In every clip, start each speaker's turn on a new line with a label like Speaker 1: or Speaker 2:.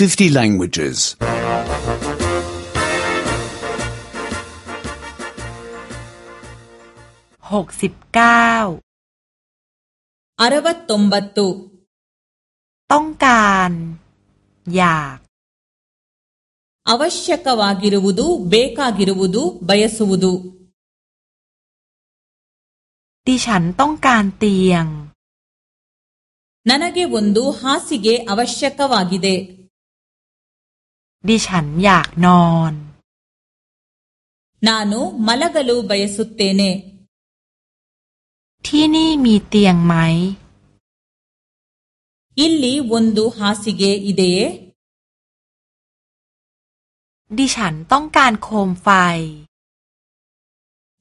Speaker 1: 50 languages. 69 ಅರವತ್ತೊಂಬತ್ತು ต้องการอยาก ಅವಶ್ಯಕವಾಗಿರುವುದು ಬೇಕಾಗಿರುವುದು ಬಯಸುವುದು ดิฉันต้องการเตียง ನನಗೆ ಒಂದು ಹಾಸಿಗೆ ಅವಶ್ಯಕವಾಗಿದೆ ดิฉันอยากนอน นานุมลกัลูบายสุตเตเน ที่นี่มีเตียงไหม อิลลีวันดูฮาสิเกอิเดเยดิฉันต้องการโคมไฟ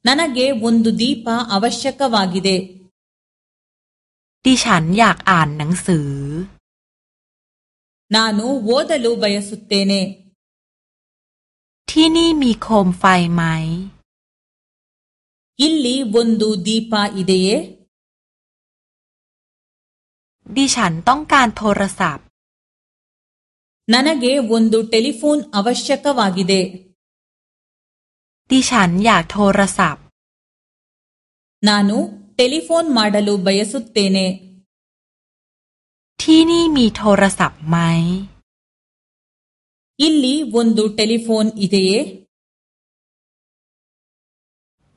Speaker 1: นานาเกวันดูดีปาอาวัชกวากิเดดิฉันอยากอ่านหนังสือ ನಾನು ಓದಲು ಬಯಸುತ್ತೇನೆ ಮೀ ಫೈ ಮೈ ಇಲ್ಲಿ ಒಂದು ದೀಪ ಇದೆಯೇ ದಿ ಕಾನ್ ಥೋರಸಾಪ್ ನನಗೆ ಒಂದು ಟೆಲಿಫೋನ್ ಅವಶ್ಯಕವಾಗಿದೆ ದಿ ಯಾ ಥೋರಸಾಪ್ ನಾನು ಟೆಲಿಫೋನ್ ಮಾಡಲು ಬಯಸುತ್ತೇನೆ ที่นี่มีโทรศัพท์ไหมอิลลีวันดูโทรศัพท์อีเดีย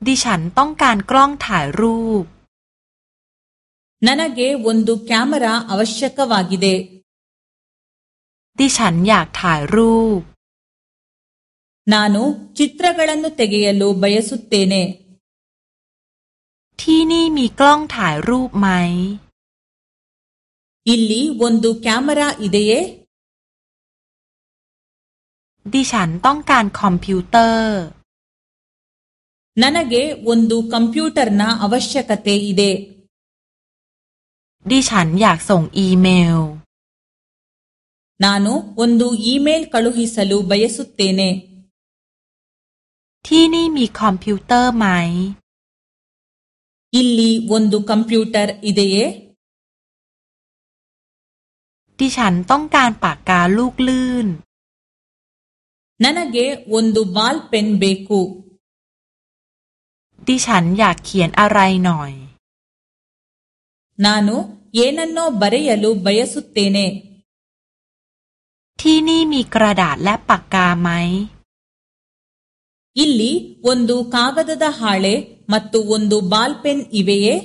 Speaker 1: ดิฉันต้องการกล้องถ่ายรูปนันเกวันดูแคมีราอาวชักกวากิเดดิฉันอยากถ่ายรูปนานูจิตรกรันดูเตเกียลูบายสุดเตเนที่นี่มีกล้องถ่ายรูปไหม ಇಲ್ಲಿ ಒಂದು ಕ್ಯಾಮರಾ ಇದೆಯೇ ดิฉันต้องการคอมพิวเตอร์ ನನಗೆ ಒಂದು ಕಂಪ್ಯೂಟರ್ನ ಅವಶ್ಯಕತೆ ಇದೆ ดิฉันอยากส่งอีเมล ನಾನು ಒಂದು ಇಮೇಲ್ ಕಳುಹಿಸಲು ಬಯಸುತ್ತೇನೆ ที่นี่มีคอมพิวเตอร์ไหม ಇಲ್ಲಿ ಒಂದು ಕಂಪ್ಯೂಟರ್ ಇದೆಯೇ ดิฉันต้องการปากกาลูกลื่นน ನನಗೆ ಒ ಂนดูบาลเป็นเบกุดิฉันอยากเขียนอะไรหน่อย ನಾನು ಏ ನ น್ ನ ೋ ಬರೆಯಲು ಬ ಯ ยು ತ ್เตเน ที่นี่มีกระดาษและปากกาไหม อิล ಇಲ್ಲಿ ಒ ಂ ದ า ಕ ด ಗ ದ ದ ಹಾಳೆ ಮ ತ ต ತ ು ಒಂದು ಬಾಲ್ ಪ ೆนอ ಇ เว ಯ ೇ